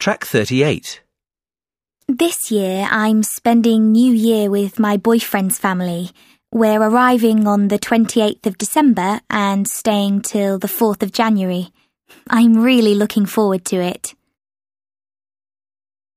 Track 38. This year I'm spending New Year with my boyfriend's family. We're arriving on the 28th of December and staying till the 4th of January. I'm really looking forward to it.